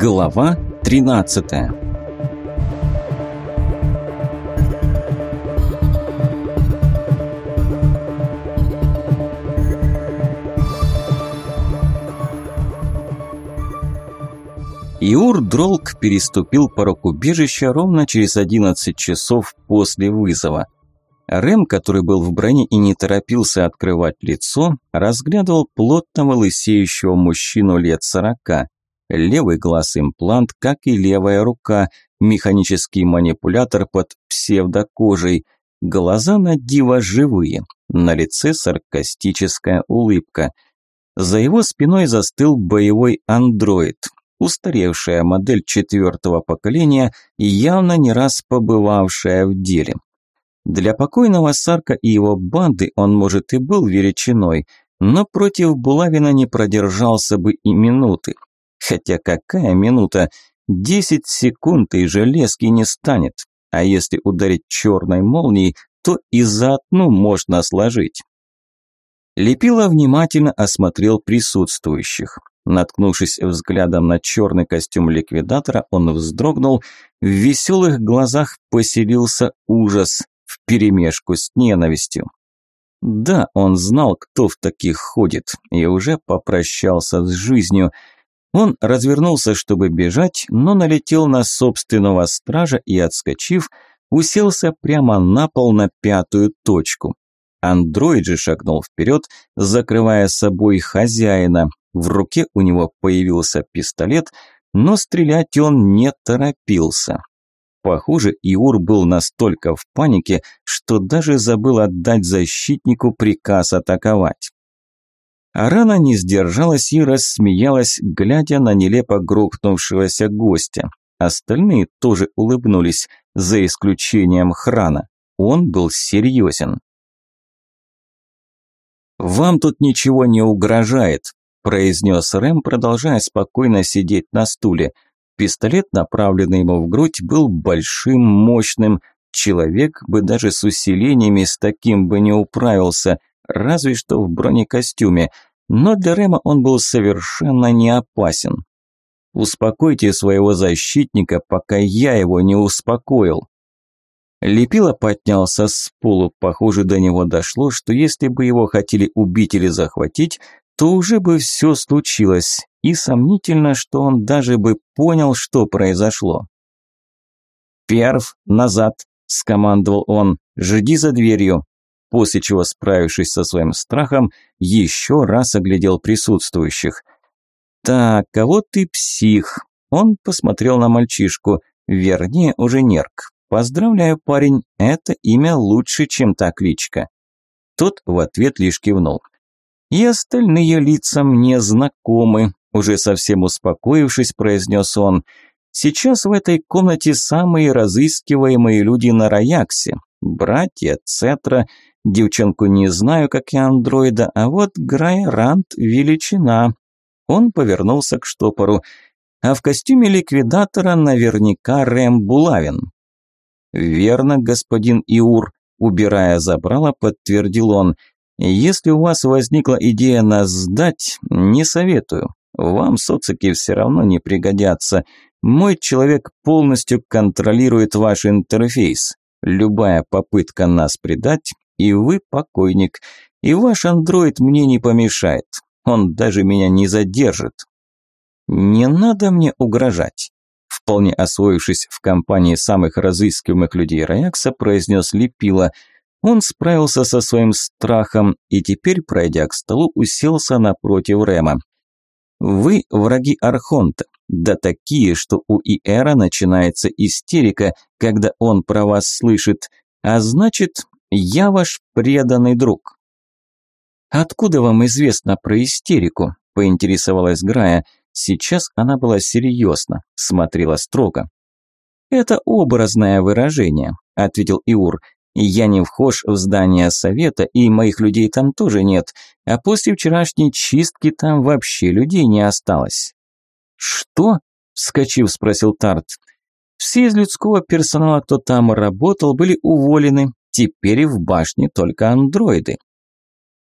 Глава 13. Иур Дролк переступил порог убежища ровно через 11 часов после вызова. Рэм, который был в броне и не торопился открывать лицо, разглядывал плотного лысеющего мужчину лет сорока левый глаз имплант, как и левая рука, механический манипулятор под псевдокожей, глаза на диво живые, на лице саркастическая улыбка. За его спиной застыл боевой андроид, устаревшая модель четвертого поколения, и явно не раз побывавшая в деле. Для покойного Сарка и его банды он, может, и был величиной, но против Булавина не продержался бы и минуты – Хотя какая минута? Десять секунд и железки не станет. А если ударить черной молнией, то и за одну можно сложить. Лепила внимательно осмотрел присутствующих. Наткнувшись взглядом на черный костюм ликвидатора, он вздрогнул. В веселых глазах поселился ужас вперемешку с ненавистью. Да, он знал, кто в таких ходит, и уже попрощался с жизнью – он развернулся, чтобы бежать, но налетел на собственного стража и, отскочив, уселся прямо на пол на пятую точку. Андроид же шагнул вперед, закрывая собой хозяина. В руке у него появился пистолет, но стрелять он не торопился. Похоже, Иур был настолько в панике, что даже забыл отдать защитнику приказ атаковать. Арана не сдержалась и рассмеялась, глядя на нелепо грохнувшегося гостя. Остальные тоже улыбнулись, за исключением Храна. Он был серьезен. «Вам тут ничего не угрожает», – произнес Рэм, продолжая спокойно сидеть на стуле. Пистолет, направленный ему в грудь, был большим, мощным. Человек бы даже с усилениями с таким бы не управился – разве что в бронекостюме, но для Рема он был совершенно не опасен. «Успокойте своего защитника, пока я его не успокоил». Лепила поднялся с полу, похоже, до него дошло, что если бы его хотели убить или захватить, то уже бы все случилось, и сомнительно, что он даже бы понял, что произошло. «Перв, назад!» – скомандовал он. «Жди за дверью!» после чего, справившись со своим страхом, еще раз оглядел присутствующих. «Так, а вот и псих!» Он посмотрел на мальчишку, вернее, уже нерк. «Поздравляю, парень, это имя лучше, чем та кличка». Тот в ответ лишь кивнул. «И остальные лица мне знакомы», – уже совсем успокоившись, произнес он. «Сейчас в этой комнате самые разыскиваемые люди на Раяксе, братья, цетра, Девчонку не знаю, как и андроида, а вот Грайрант величина. Он повернулся к штопору. А в костюме ликвидатора наверняка Рэм Булавин. «Верно, господин Иур», – убирая забрало, подтвердил он. «Если у вас возникла идея нас сдать, не советую. Вам социки все равно не пригодятся. Мой человек полностью контролирует ваш интерфейс. Любая попытка нас предать и вы покойник. И ваш андроид мне не помешает. Он даже меня не задержит. Не надо мне угрожать. Вполне освоившись в компании самых разыскиваемых людей Раякса, произнес Лепила. Он справился со своим страхом и теперь, пройдя к столу, уселся напротив Рема. «Вы враги Архонта, да такие, что у Иэра начинается истерика, когда он про вас слышит, а значит, я ваш преданный друг». «Откуда вам известно про истерику?» – поинтересовалась Грая. Сейчас она была серьезна, смотрела строго. «Это образное выражение», – ответил Иур. «Я не вхож в здание совета, и моих людей там тоже нет, а после вчерашней чистки там вообще людей не осталось». «Что?» – вскочив, спросил Тарт. «Все из людского персонала, кто там работал, были уволены, Теперь в башне только андроиды.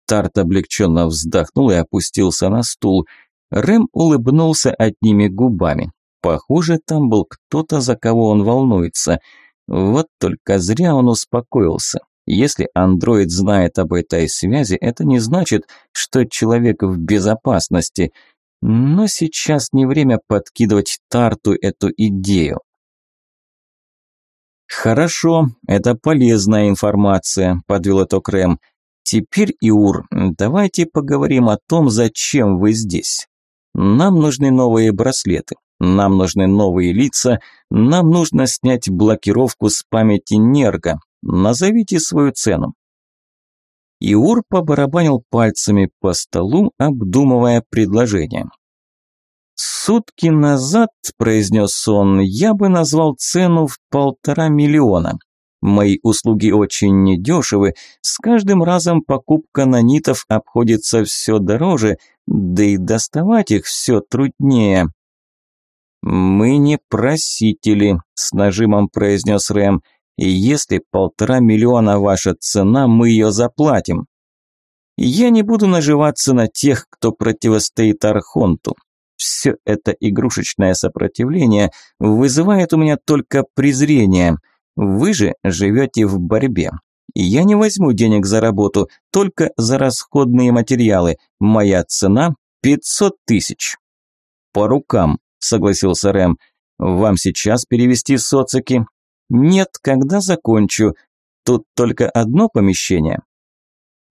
Тарт облегченно вздохнул и опустился на стул. Рэм улыбнулся одними губами. Похоже, там был кто-то, за кого он волнуется. Вот только зря он успокоился. Если андроид знает об этой связи, это не значит, что человек в безопасности. Но сейчас не время подкидывать Тарту эту идею. «Хорошо, это полезная информация», – подвел итог Рэм. «Теперь, Иур, давайте поговорим о том, зачем вы здесь. Нам нужны новые браслеты, нам нужны новые лица, нам нужно снять блокировку с памяти Нерга. Назовите свою цену». Иур побарабанил пальцами по столу, обдумывая предложение. Сутки назад, произнес он, я бы назвал цену в полтора миллиона. Мои услуги очень недешевы, с каждым разом покупка нанитов обходится все дороже, да и доставать их все труднее. «Мы не просители», – с нажимом произнес Рэм, – «и если полтора миллиона ваша цена, мы ее заплатим». «Я не буду наживаться на тех, кто противостоит Архонту. Все это игрушечное сопротивление вызывает у меня только презрение. Вы же живете в борьбе. Я не возьму денег за работу, только за расходные материалы. Моя цена – 500 тысяч». «По рукам», – согласился Рэм. «Вам сейчас перевести социки?» «Нет, когда закончу. Тут только одно помещение».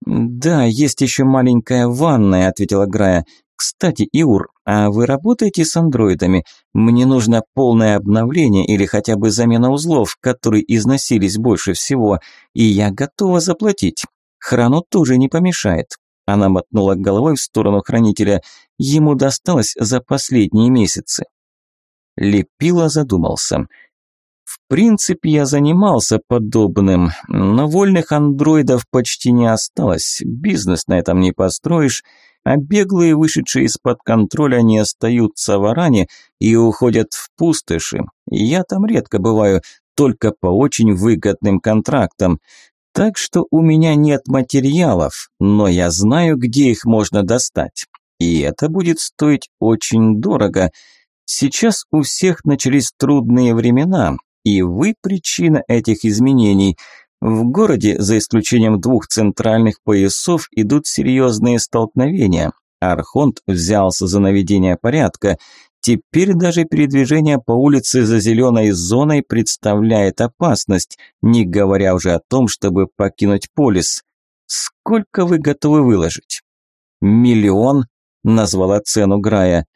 «Да, есть еще маленькая ванная», – ответила Грая. Кстати, Иур, а вы работаете с андроидами? Мне нужно полное обновление или хотя бы замена узлов, которые износились больше всего, и я готова заплатить. Храну тоже не помешает. Она мотнула головой в сторону хранителя. Ему досталось за последние месяцы. Лепила задумался. В принципе, я занимался подобным, но вольных андроидов почти не осталось. Бизнес на этом не построишь а беглые, вышедшие из-под контроля, не остаются в Аране и уходят в пустоши. Я там редко бываю, только по очень выгодным контрактам. Так что у меня нет материалов, но я знаю, где их можно достать. И это будет стоить очень дорого. Сейчас у всех начались трудные времена, и вы причина этих изменений – в городе, за исключением двух центральных поясов, идут серьезные столкновения. Архонт взялся за наведение порядка. Теперь даже передвижение по улице за зеленой зоной представляет опасность, не говоря уже о том, чтобы покинуть полис. Сколько вы готовы выложить? Миллион, назвала цену Грая.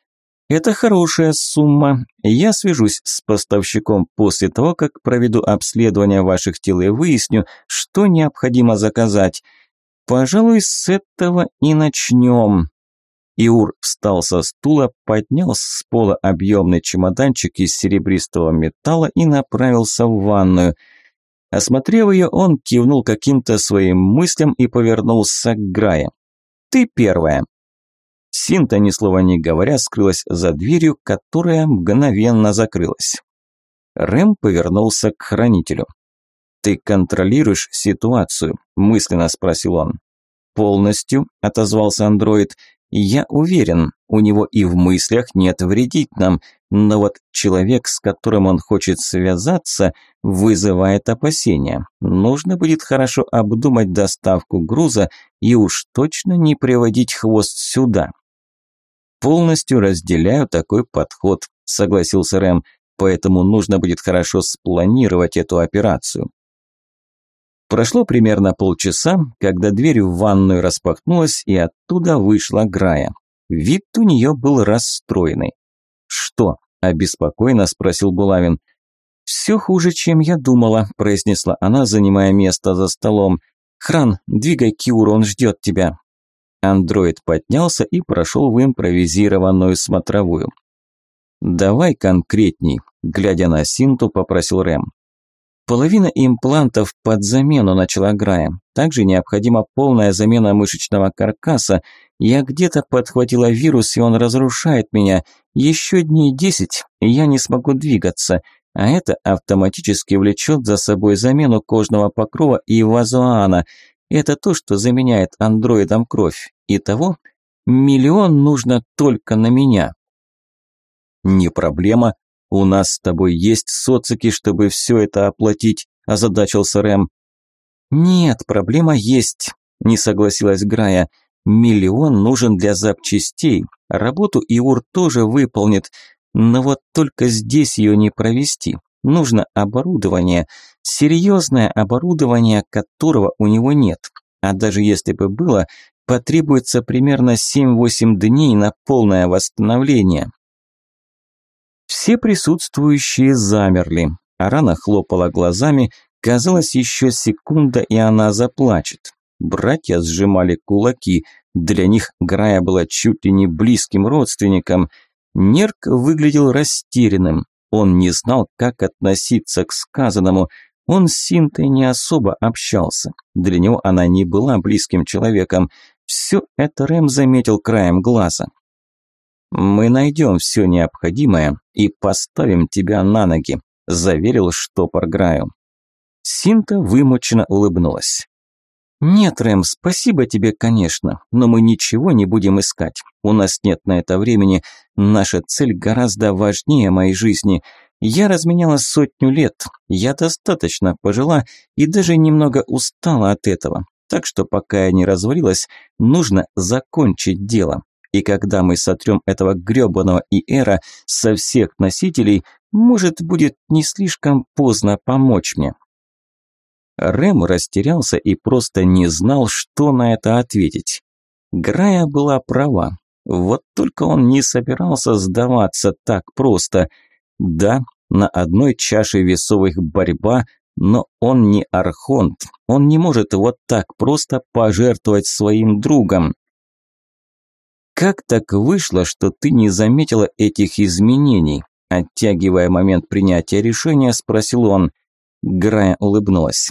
Это хорошая сумма. Я свяжусь с поставщиком после того, как проведу обследование ваших тел и выясню, что необходимо заказать. Пожалуй, с этого и начнем. Иур встал со стула, поднял с пола объемный чемоданчик из серебристого металла и направился в ванную. Осмотрев ее, он кивнул каким-то своим мыслям и повернулся к Грае. «Ты первая». Синта, ни слова не говоря, скрылась за дверью, которая мгновенно закрылась. Рэм повернулся к хранителю. «Ты контролируешь ситуацию?» – мысленно спросил он. «Полностью», – отозвался андроид. «Я уверен, у него и в мыслях нет вредить нам, но вот человек, с которым он хочет связаться, вызывает опасения. Нужно будет хорошо обдумать доставку груза и уж точно не приводить хвост сюда» полностью разделяю такой подход», – согласился Рэм, «поэтому нужно будет хорошо спланировать эту операцию». Прошло примерно полчаса, когда дверь в ванную распахнулась, и оттуда вышла Грая. Вид у нее был расстроенный. «Что?» – обеспокоенно спросил Булавин. «Все хуже, чем я думала», – произнесла она, занимая место за столом. «Хран, двигай Киуру, он ждет тебя». Андроид поднялся и прошел в импровизированную смотровую. «Давай конкретней», – глядя на Синту, попросил Рэм. Половина имплантов под замену начала Грая. Также необходима полная замена мышечного каркаса. Я где-то подхватила вирус, и он разрушает меня. Еще дней десять, и я не смогу двигаться. А это автоматически влечет за собой замену кожного покрова и вазуана – это то, что заменяет андроидам кровь. И того миллион нужно только на меня. Не проблема. У нас с тобой есть социки, чтобы все это оплатить, озадачился Рэм. Нет, проблема есть, не согласилась Грая. Миллион нужен для запчастей. Работу Иур тоже выполнит, но вот только здесь ее не провести нужно оборудование, серьезное оборудование, которого у него нет. А даже если бы было, потребуется примерно 7-8 дней на полное восстановление. Все присутствующие замерли. Арана хлопала глазами, казалось, еще секунда и она заплачет. Братья сжимали кулаки, для них Грая была чуть ли не близким родственником. Нерк выглядел растерянным, он не знал, как относиться к сказанному. Он с Синтой не особо общался. Для него она не была близким человеком. Все это Рэм заметил краем глаза. «Мы найдем все необходимое и поставим тебя на ноги», – заверил штопор Граю. Синта вымученно улыбнулась. «Нет, Рэм, спасибо тебе, конечно, но мы ничего не будем искать. У нас нет на это времени. Наша цель гораздо важнее моей жизни. Я разменяла сотню лет. Я достаточно пожила и даже немного устала от этого. Так что пока я не развалилась, нужно закончить дело. И когда мы сотрем этого грёбаного Иэра со всех носителей, может, будет не слишком поздно помочь мне». Рэм растерялся и просто не знал, что на это ответить. Грая была права. Вот только он не собирался сдаваться так просто. Да, на одной чаше весовых борьба, но он не архонт. Он не может вот так просто пожертвовать своим другом. Как так вышло, что ты не заметила этих изменений? Оттягивая момент принятия решения, спросил он. Грая улыбнулась.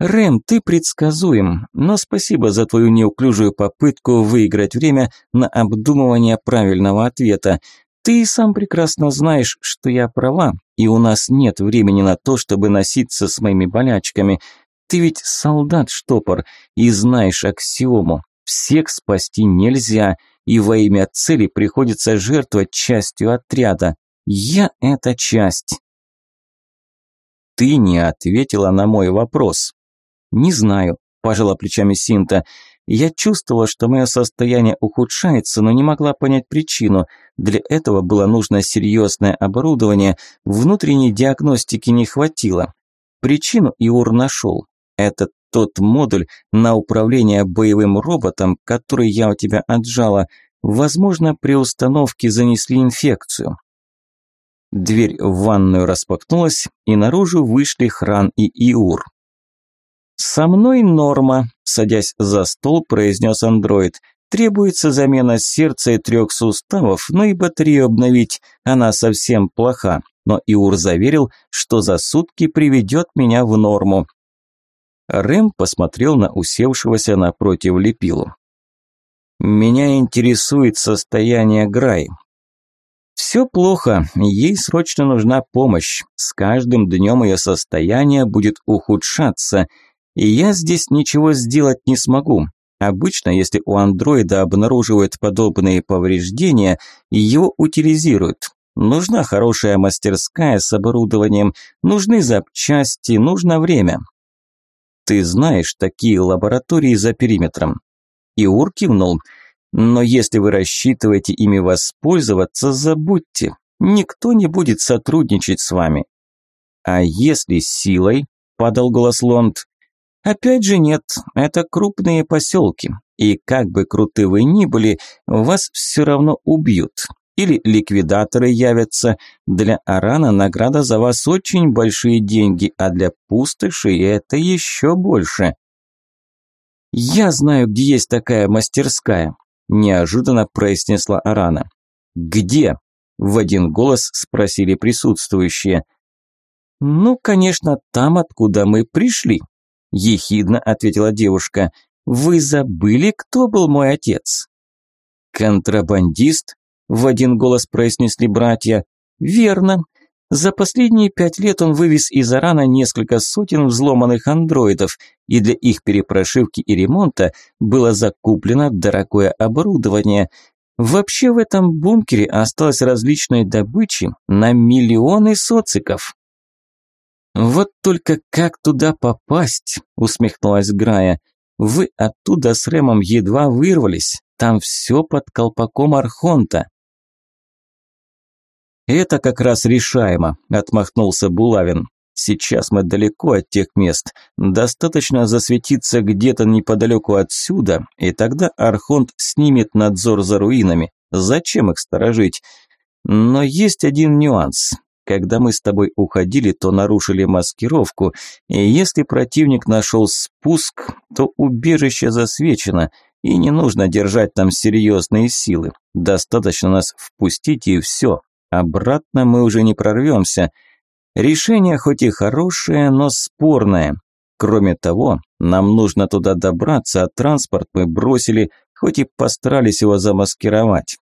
Рэм, ты предсказуем, но спасибо за твою неуклюжую попытку выиграть время на обдумывание правильного ответа. Ты сам прекрасно знаешь, что я права, и у нас нет времени на то, чтобы носиться с моими болячками. Ты ведь солдат-штопор и знаешь аксиому. Всех спасти нельзя, и во имя цели приходится жертвовать частью отряда. Я – эта часть. Ты не ответила на мой вопрос. «Не знаю», – пожала плечами Синта. «Я чувствовала, что мое состояние ухудшается, но не могла понять причину. Для этого было нужно серьезное оборудование, внутренней диагностики не хватило. Причину Иур нашел. Это тот модуль на управление боевым роботом, который я у тебя отжала. Возможно, при установке занесли инфекцию». Дверь в ванную распахнулась, и наружу вышли Хран и Иур. «Со мной норма», – садясь за стол, произнес андроид. «Требуется замена сердца и трех суставов, ну и батарею обновить. Она совсем плоха». Но Иур заверил, что за сутки приведет меня в норму. Рэм посмотрел на усевшегося напротив Лепилу. «Меня интересует состояние Грай», все плохо, ей срочно нужна помощь. С каждым днем ее состояние будет ухудшаться. И я здесь ничего сделать не смогу. Обычно, если у андроида обнаруживают подобные повреждения, его утилизируют. Нужна хорошая мастерская с оборудованием, нужны запчасти, нужно время. Ты знаешь такие лаборатории за периметром. Иур кивнул. Но если вы рассчитываете ими воспользоваться, забудьте. Никто не будет сотрудничать с вами. А если силой, подал голос Лонд, Опять же нет, это крупные поселки, и как бы круты вы ни были, вас все равно убьют. Или ликвидаторы явятся. Для Арана награда за вас очень большие деньги, а для пустоши это еще больше. «Я знаю, где есть такая мастерская», – неожиданно произнесла Арана. «Где?» – в один голос спросили присутствующие. «Ну, конечно, там, откуда мы пришли», ехидно ответила девушка. Вы забыли, кто был мой отец? Контрабандист? В один голос произнесли братья. Верно. За последние пять лет он вывез из Арана несколько сотен взломанных андроидов, и для их перепрошивки и ремонта было закуплено дорогое оборудование. Вообще в этом бункере осталось различной добычи на миллионы социков. «Вот только как туда попасть?» – усмехнулась Грая. «Вы оттуда с Рэмом едва вырвались. Там все под колпаком Архонта». «Это как раз решаемо», – отмахнулся Булавин. «Сейчас мы далеко от тех мест. Достаточно засветиться где-то неподалеку отсюда, и тогда Архонт снимет надзор за руинами. Зачем их сторожить? Но есть один нюанс. Когда мы с тобой уходили, то нарушили маскировку, и если противник нашел спуск, то убежище засвечено, и не нужно держать там серьезные силы. Достаточно нас впустить и все. Обратно мы уже не прорвемся. Решение хоть и хорошее, но спорное. Кроме того, нам нужно туда добраться, а транспорт мы бросили, хоть и постарались его замаскировать.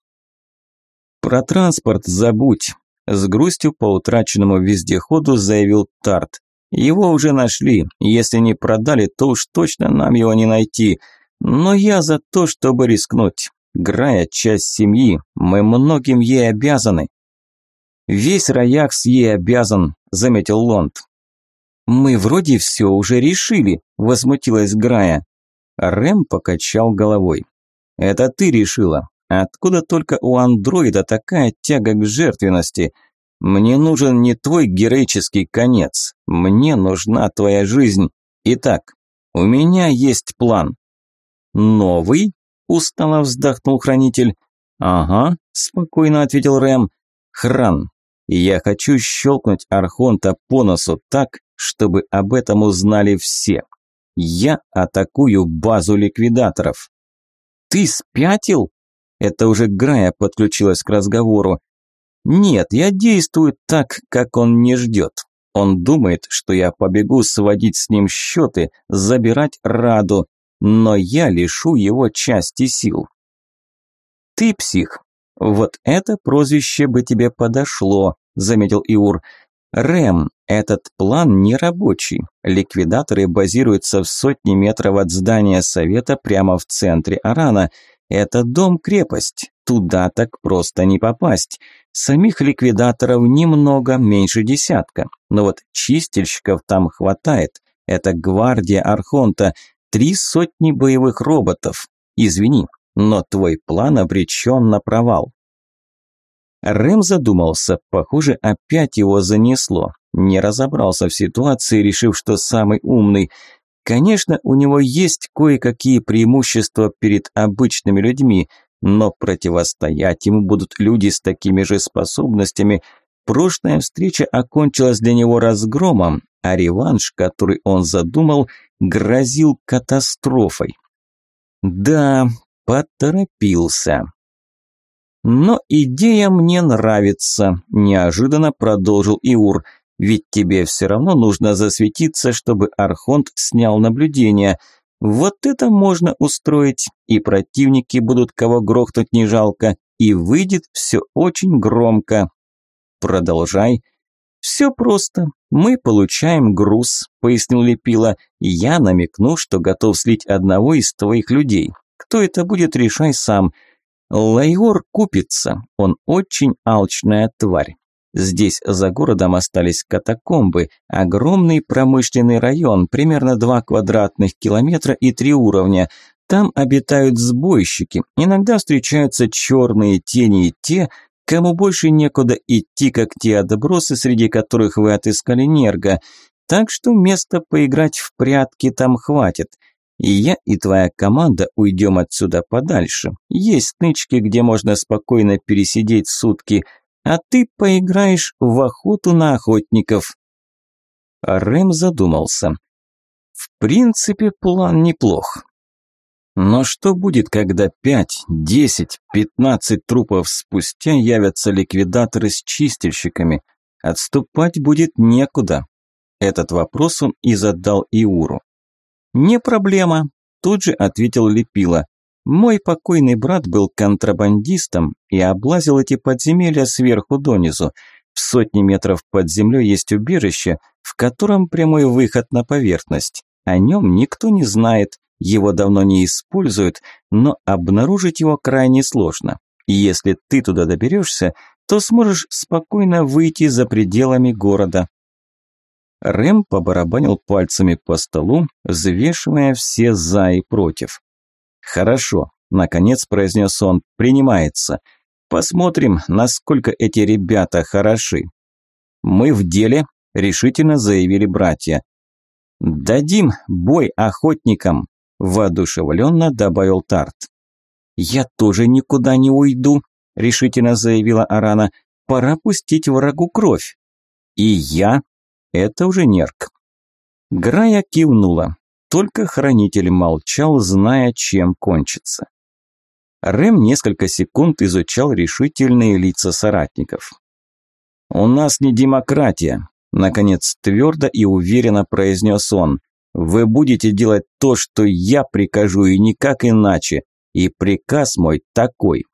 Про транспорт забудь. С грустью по утраченному вездеходу заявил Тарт. «Его уже нашли. Если не продали, то уж точно нам его не найти. Но я за то, чтобы рискнуть. Грая часть семьи, мы многим ей обязаны». «Весь Раякс ей обязан», – заметил Лонд. «Мы вроде все уже решили», – возмутилась Грая. Рэм покачал головой. «Это ты решила. Откуда только у андроида такая тяга к жертвенности? Мне нужен не твой героический конец. Мне нужна твоя жизнь. Итак, у меня есть план. Новый? Устало вздохнул хранитель. Ага, спокойно ответил Рэм. Хран, я хочу щелкнуть Архонта по носу так, чтобы об этом узнали все. Я атакую базу ликвидаторов. Ты спятил? Это уже Грая подключилась к разговору. «Нет, я действую так, как он не ждет. Он думает, что я побегу сводить с ним счеты, забирать Раду, но я лишу его части сил». «Ты псих. Вот это прозвище бы тебе подошло», – заметил Иур. «Рэм, этот план не рабочий. Ликвидаторы базируются в сотне метров от здания совета прямо в центре Арана. Это дом-крепость, туда так просто не попасть. Самих ликвидаторов немного, меньше десятка. Но вот чистильщиков там хватает. Это гвардия Архонта, три сотни боевых роботов. Извини, но твой план обречен на провал. Рэм задумался, похоже, опять его занесло. Не разобрался в ситуации, решив, что самый умный – Конечно, у него есть кое-какие преимущества перед обычными людьми, но противостоять ему будут люди с такими же способностями. Прошлая встреча окончилась для него разгромом, а реванш, который он задумал, грозил катастрофой. Да, поторопился. Но идея мне нравится, неожиданно продолжил Иур – ведь тебе все равно нужно засветиться, чтобы Архонт снял наблюдение. Вот это можно устроить, и противники будут кого грохнуть не жалко, и выйдет все очень громко. Продолжай. «Все просто. Мы получаем груз», – пояснил Лепила. «Я намекну, что готов слить одного из твоих людей. Кто это будет, решай сам. Лайор купится. Он очень алчная тварь. Здесь за городом остались катакомбы, огромный промышленный район, примерно 2 квадратных километра и 3 уровня. Там обитают сбойщики, иногда встречаются черные тени и те, кому больше некуда идти, как те отбросы, среди которых вы отыскали нерго. Так что места поиграть в прятки там хватит. И я, и твоя команда уйдем отсюда подальше. Есть нычки, где можно спокойно пересидеть сутки – а ты поиграешь в охоту на охотников». А Рэм задумался. «В принципе, план неплох. Но что будет, когда пять, десять, пятнадцать трупов спустя явятся ликвидаторы с чистильщиками? Отступать будет некуда». Этот вопрос он и задал Иуру. «Не проблема», – тут же ответил Лепила. Мой покойный брат был контрабандистом и облазил эти подземелья сверху донизу. В сотни метров под землей есть убежище, в котором прямой выход на поверхность. О нем никто не знает, его давно не используют, но обнаружить его крайне сложно. И если ты туда доберешься, то сможешь спокойно выйти за пределами города. Рэм побарабанил пальцами по столу, взвешивая все «за» и «против». «Хорошо», – наконец произнес он, – «принимается. Посмотрим, насколько эти ребята хороши». «Мы в деле», – решительно заявили братья. «Дадим бой охотникам», – воодушевленно добавил Тарт. «Я тоже никуда не уйду», – решительно заявила Арана. «Пора пустить врагу кровь». «И я?» – это уже нерк. Грая кивнула. Только хранитель молчал, зная, чем кончится. Рэм несколько секунд изучал решительные лица соратников. «У нас не демократия», – наконец твердо и уверенно произнес он. «Вы будете делать то, что я прикажу, и никак иначе. И приказ мой такой.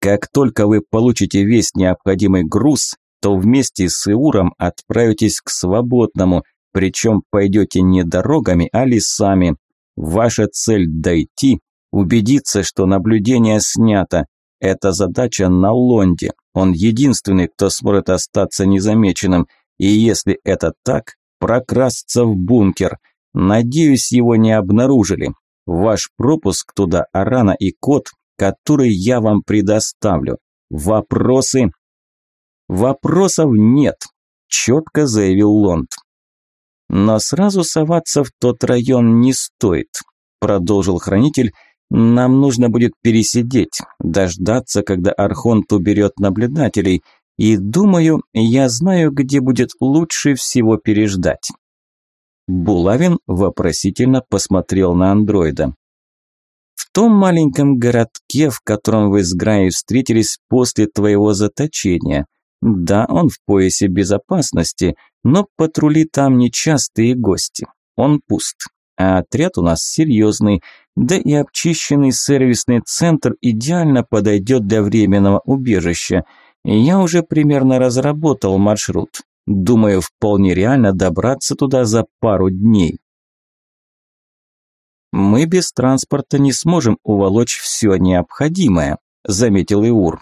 Как только вы получите весь необходимый груз, то вместе с Иуром отправитесь к свободному, причем пойдете не дорогами, а лесами. Ваша цель – дойти, убедиться, что наблюдение снято. Это задача на Лонде. Он единственный, кто сможет остаться незамеченным. И если это так, прокрасться в бункер. Надеюсь, его не обнаружили. Ваш пропуск туда, Арана и код, который я вам предоставлю. Вопросы? Вопросов нет, четко заявил Лонд но сразу соваться в тот район не стоит», – продолжил хранитель. «Нам нужно будет пересидеть, дождаться, когда Архонт уберет наблюдателей, и, думаю, я знаю, где будет лучше всего переждать». Булавин вопросительно посмотрел на андроида. «В том маленьком городке, в котором вы с Граей встретились после твоего заточения. Да, он в поясе безопасности, но патрули там нечастые гости, он пуст. А отряд у нас серьезный, да и обчищенный сервисный центр идеально подойдет для временного убежища. Я уже примерно разработал маршрут. Думаю, вполне реально добраться туда за пару дней. «Мы без транспорта не сможем уволочь все необходимое», – заметил Иур.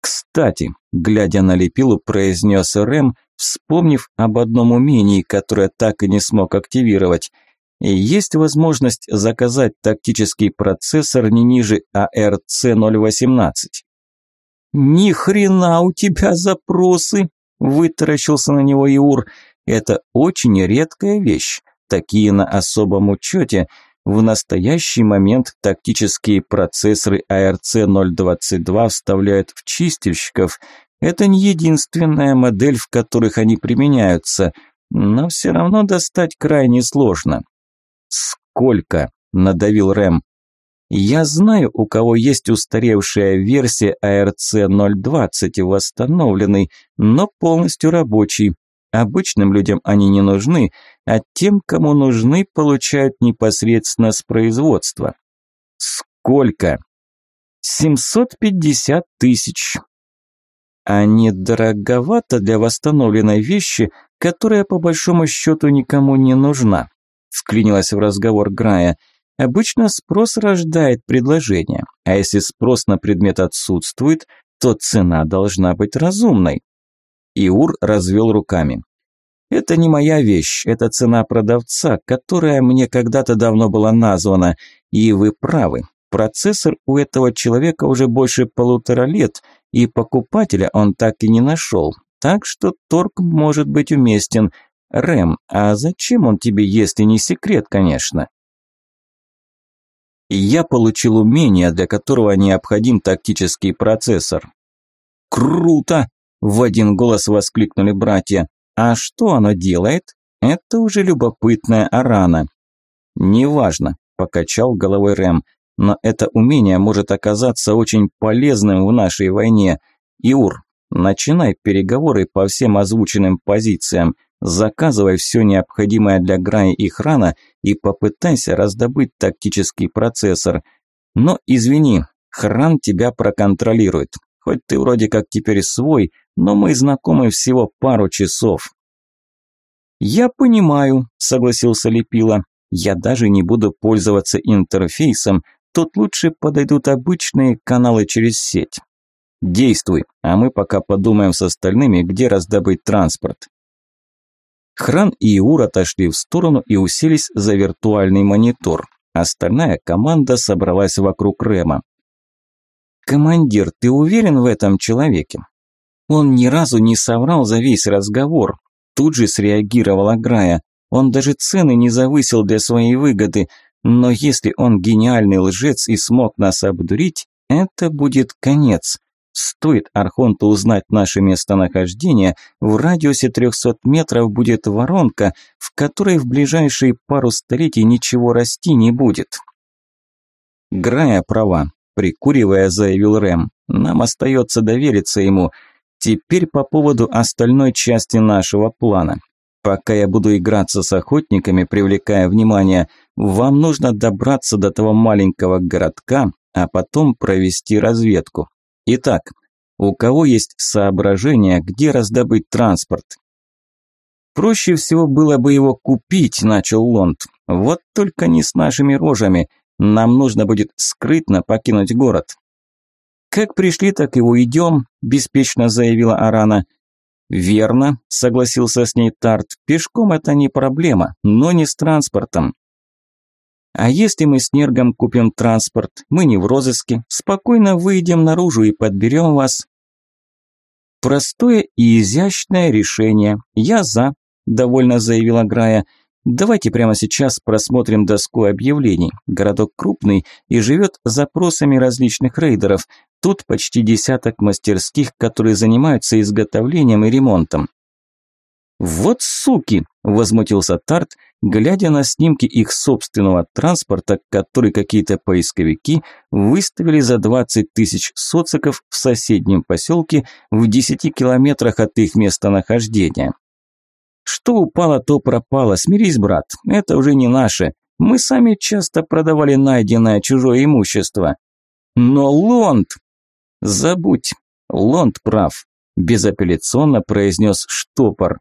«Кстати», – глядя на Лепилу, произнес Рэм, вспомнив об одном умении, которое так и не смог активировать. И есть возможность заказать тактический процессор не ниже ARC-018. «Ни хрена у тебя запросы!» – вытаращился на него Иур. «Это очень редкая вещь. Такие на особом учете. В настоящий момент тактические процессоры ARC-022 вставляют в чистильщиков, это не единственная модель, в которых они применяются, но все равно достать крайне сложно. «Сколько?» – надавил Рэм. «Я знаю, у кого есть устаревшая версия АРЦ 020 восстановленный, но полностью рабочий. Обычным людям они не нужны, а тем, кому нужны, получают непосредственно с производства». «Сколько?» «750 тысяч», а не дороговато для восстановленной вещи, которая по большому счету никому не нужна», – вклинилась в разговор Грая. «Обычно спрос рождает предложение, а если спрос на предмет отсутствует, то цена должна быть разумной». Иур развел руками. «Это не моя вещь, это цена продавца, которая мне когда-то давно была названа, и вы правы, Процессор у этого человека уже больше полутора лет, и покупателя он так и не нашел. Так что торг может быть уместен. Рэм, а зачем он тебе, если не секрет, конечно? Я получил умение, для которого необходим тактический процессор. Круто! В один голос воскликнули братья. А что оно делает? Это уже любопытная арана. Неважно, покачал головой Рэм но это умение может оказаться очень полезным в нашей войне. Иур, начинай переговоры по всем озвученным позициям, заказывай все необходимое для Грани и Храна и попытайся раздобыть тактический процессор. Но извини, Хран тебя проконтролирует. Хоть ты вроде как теперь свой, но мы знакомы всего пару часов». «Я понимаю», – согласился Лепила. «Я даже не буду пользоваться интерфейсом, тут лучше подойдут обычные каналы через сеть. Действуй, а мы пока подумаем с остальными, где раздобыть транспорт. Хран и Иур отошли в сторону и уселись за виртуальный монитор. Остальная команда собралась вокруг Рема. «Командир, ты уверен в этом человеке?» «Он ни разу не соврал за весь разговор», – тут же среагировала Грая. «Он даже цены не завысил для своей выгоды. Но если он гениальный лжец и смог нас обдурить, это будет конец. Стоит Архонту узнать наше местонахождение, в радиусе 300 метров будет воронка, в которой в ближайшие пару столетий ничего расти не будет. Грая права, прикуривая, заявил Рэм. Нам остается довериться ему. Теперь по поводу остальной части нашего плана пока я буду играться с охотниками, привлекая внимание, вам нужно добраться до того маленького городка, а потом провести разведку. Итак, у кого есть соображения, где раздобыть транспорт? Проще всего было бы его купить, начал Лонд. Вот только не с нашими рожами. Нам нужно будет скрытно покинуть город. Как пришли, так и уйдем, беспечно заявила Арана. «Верно», – согласился с ней Тарт, – «пешком это не проблема, но не с транспортом». «А если мы с Нергом купим транспорт, мы не в розыске, спокойно выйдем наружу и подберем вас». «Простое и изящное решение. Я за», – довольно заявила Грая. «Давайте прямо сейчас просмотрим доску объявлений. Городок крупный и живет запросами различных рейдеров. Тут почти десяток мастерских, которые занимаются изготовлением и ремонтом. «Вот суки!» – возмутился Тарт, глядя на снимки их собственного транспорта, который какие-то поисковики выставили за 20 тысяч социков в соседнем поселке в 10 километрах от их местонахождения. «Что упало, то пропало. Смирись, брат, это уже не наше. Мы сами часто продавали найденное чужое имущество». «Но Лонд!» Забудь. Лонд прав, безапелляционно произнес штопор.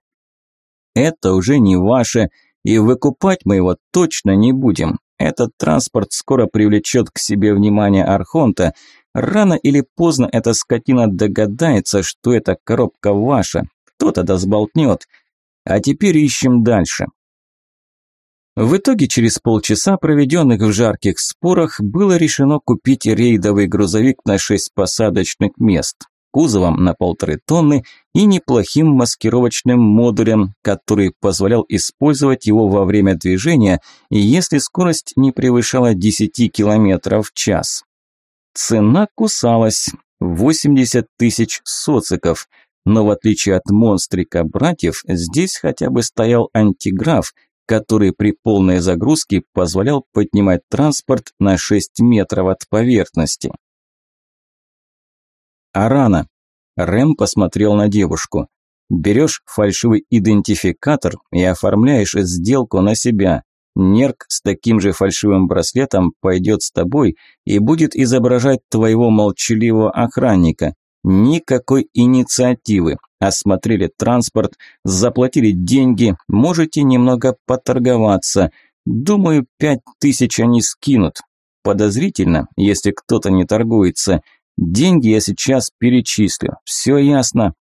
Это уже не ваше, и выкупать мы его точно не будем. Этот транспорт скоро привлечет к себе внимание Архонта. Рано или поздно эта скотина догадается, что эта коробка ваша. Кто-то да сболтнет. А теперь ищем дальше. В итоге через полчаса, проведенных в жарких спорах, было решено купить рейдовый грузовик на 6 посадочных мест, кузовом на полторы тонны и неплохим маскировочным модулем, который позволял использовать его во время движения, если скорость не превышала 10 км в час. Цена кусалась – 80 тысяч социков, но в отличие от монстрика братьев, здесь хотя бы стоял антиграф – который при полной загрузке позволял поднимать транспорт на 6 метров от поверхности. Арана. Рэм посмотрел на девушку. Берешь фальшивый идентификатор и оформляешь сделку на себя. Нерк с таким же фальшивым браслетом пойдет с тобой и будет изображать твоего молчаливого охранника. Никакой инициативы. Осмотрели транспорт, заплатили деньги, можете немного поторговаться. Думаю, пять тысяч они скинут. Подозрительно, если кто-то не торгуется. Деньги я сейчас перечислю. Все ясно.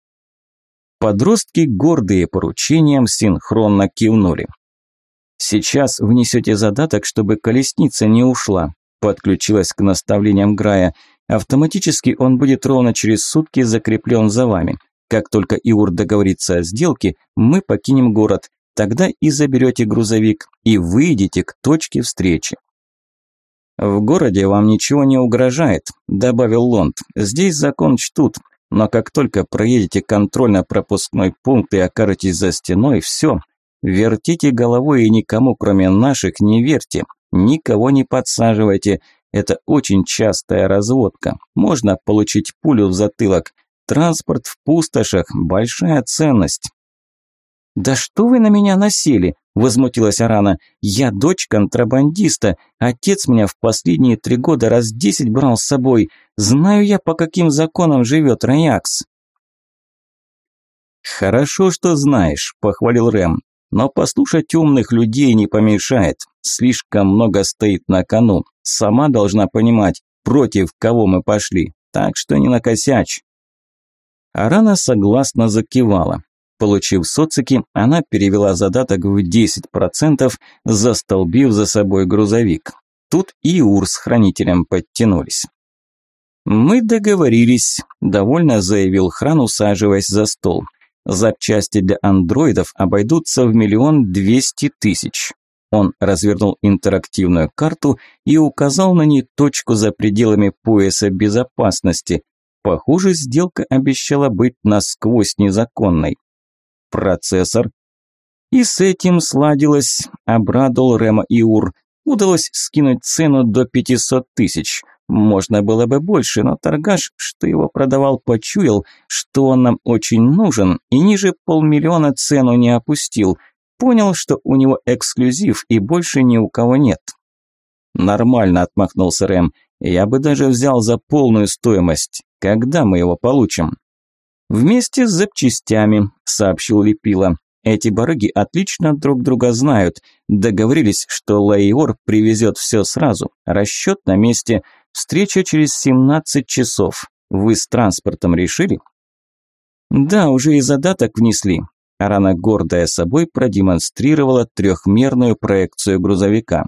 Подростки, гордые поручением, синхронно кивнули. «Сейчас внесете задаток, чтобы колесница не ушла», подключилась к наставлениям Грая. «Автоматически он будет ровно через сутки закреплен за вами. Как только Иур договорится о сделке, мы покинем город. Тогда и заберете грузовик, и выйдете к точке встречи. «В городе вам ничего не угрожает», – добавил Лонд. «Здесь закон чтут, но как только проедете контрольно-пропускной пункт и окажетесь за стеной, все. Вертите головой и никому, кроме наших, не верьте. Никого не подсаживайте. Это очень частая разводка. Можно получить пулю в затылок. Транспорт в пустошах – большая ценность. «Да что вы на меня насели?» – возмутилась Арана. «Я дочь контрабандиста. Отец меня в последние три года раз десять брал с собой. Знаю я, по каким законам живет Раякс». «Хорошо, что знаешь», – похвалил Рэм. «Но послушать умных людей не помешает. Слишком много стоит на кону. Сама должна понимать, против кого мы пошли. Так что не накосячь». Арана согласно закивала. Получив социки, она перевела задаток в 10%, застолбив за собой грузовик. Тут и Ур с хранителем подтянулись. «Мы договорились», – довольно заявил Хран, усаживаясь за стол. «Запчасти для андроидов обойдутся в миллион двести тысяч». Он развернул интерактивную карту и указал на ней точку за пределами пояса безопасности, Похоже, сделка обещала быть насквозь незаконной. Процессор. И с этим сладилось, обрадовал Рема Иур. Удалось скинуть цену до 500 тысяч. Можно было бы больше, но торгаш, что его продавал, почуял, что он нам очень нужен, и ниже полмиллиона цену не опустил. Понял, что у него эксклюзив и больше ни у кого нет. «Нормально», – отмахнулся Рэм. «Я бы даже взял за полную стоимость». Когда мы его получим? Вместе с запчастями, сообщил Лепила. Эти барыги отлично друг друга знают. Договорились, что Лаиор привезет все сразу. Расчет на месте. Встреча через 17 часов. Вы с транспортом решили? Да, уже и задаток внесли. Арана, гордая собой, продемонстрировала трехмерную проекцию грузовика.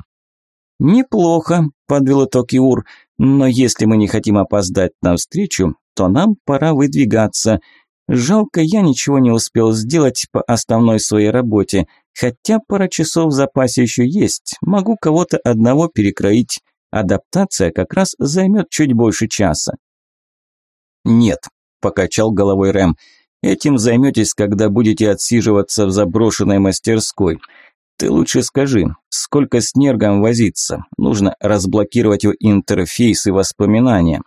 «Неплохо», – подвел итог Иур, – «но если мы не хотим опоздать на встречу, то нам пора выдвигаться. Жалко, я ничего не успел сделать по основной своей работе, хотя пара часов в запасе еще есть, могу кого-то одного перекроить. Адаптация как раз займет чуть больше часа». «Нет», – покачал головой Рэм, – «этим займетесь, когда будете отсиживаться в заброшенной мастерской». Ты лучше скажи, сколько с нергом возиться? Нужно разблокировать его интерфейс и воспоминания.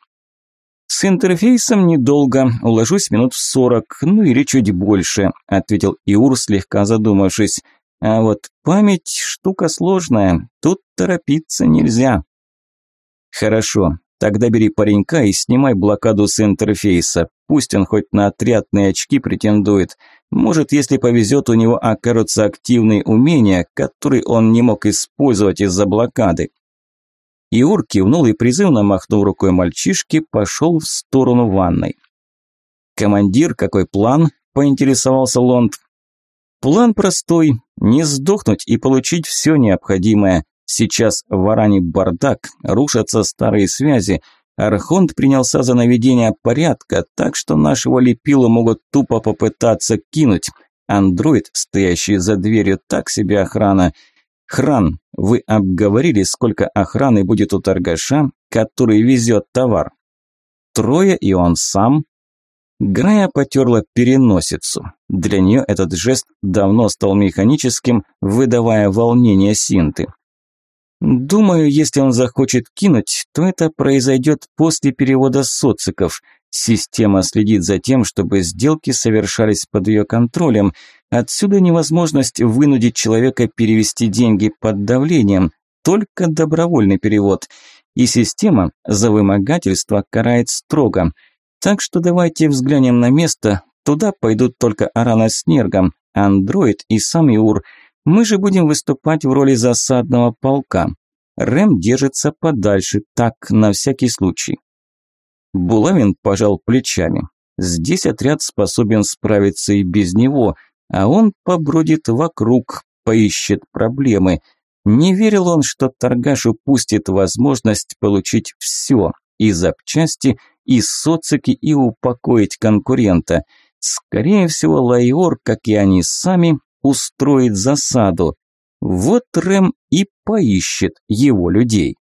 С интерфейсом недолго, уложусь минут в сорок, ну или чуть больше, ответил Иур, слегка задумавшись. А вот память – штука сложная, тут торопиться нельзя. Хорошо, Тогда бери паренька и снимай блокаду с интерфейса. Пусть он хоть на отрядные очки претендует. Может, если повезет, у него окажутся активные умения, которые он не мог использовать из-за блокады. Иур кивнул и, призывно махнул рукой мальчишки, пошел в сторону ванной. «Командир, какой план?» – поинтересовался Лонд. «План простой – не сдохнуть и получить все необходимое. Сейчас в Аране бардак, рушатся старые связи. Архонт принялся за наведение порядка, так что нашего лепила могут тупо попытаться кинуть. Андроид, стоящий за дверью, так себе охрана. Хран, вы обговорили, сколько охраны будет у торгаша, который везет товар? Трое и он сам. Грая потерла переносицу. Для нее этот жест давно стал механическим, выдавая волнение синты. Думаю, если он захочет кинуть, то это произойдет после перевода социков. Система следит за тем, чтобы сделки совершались под ее контролем. Отсюда невозможность вынудить человека перевести деньги под давлением, только добровольный перевод. И система за вымогательство карает строго. Так что давайте взглянем на место, туда пойдут только Арана с Нергом, Андроид и сам Иур – мы же будем выступать в роли засадного полка. Рэм держится подальше, так, на всякий случай. Булавин пожал плечами. Здесь отряд способен справиться и без него, а он побродит вокруг, поищет проблемы. Не верил он, что торгаш упустит возможность получить все – и запчасти, и социки, и упокоить конкурента. Скорее всего, Лайор, как и они сами, устроит засаду. Вот Рэм и поищет его людей.